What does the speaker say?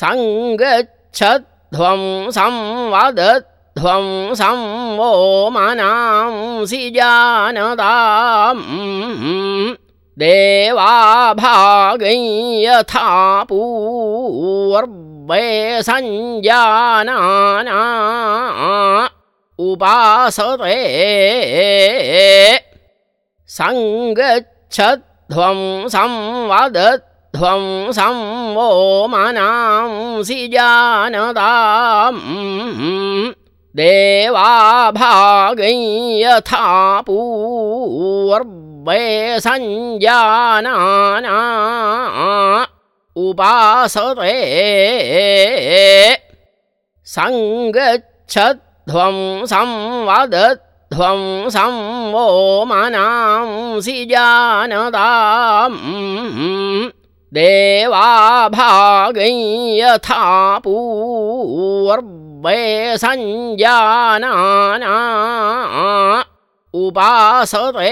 सङ्गच्छध्वं संवदध्वं संवो मनांसि जानताम् देवाभागै यथा पूर्वे सञ्जानाना उपासते सङ्गच्छध्वं संवदध्वं संवो मनांसि जानताम् देवाभागै यथा पूर्वे सञ्जानाना उपासते। सङ्गच्छध्वं संवदध्वं संवो मनांसि जानताम् देवाभागै यथा पूर्वे सञ्जानाना उपासते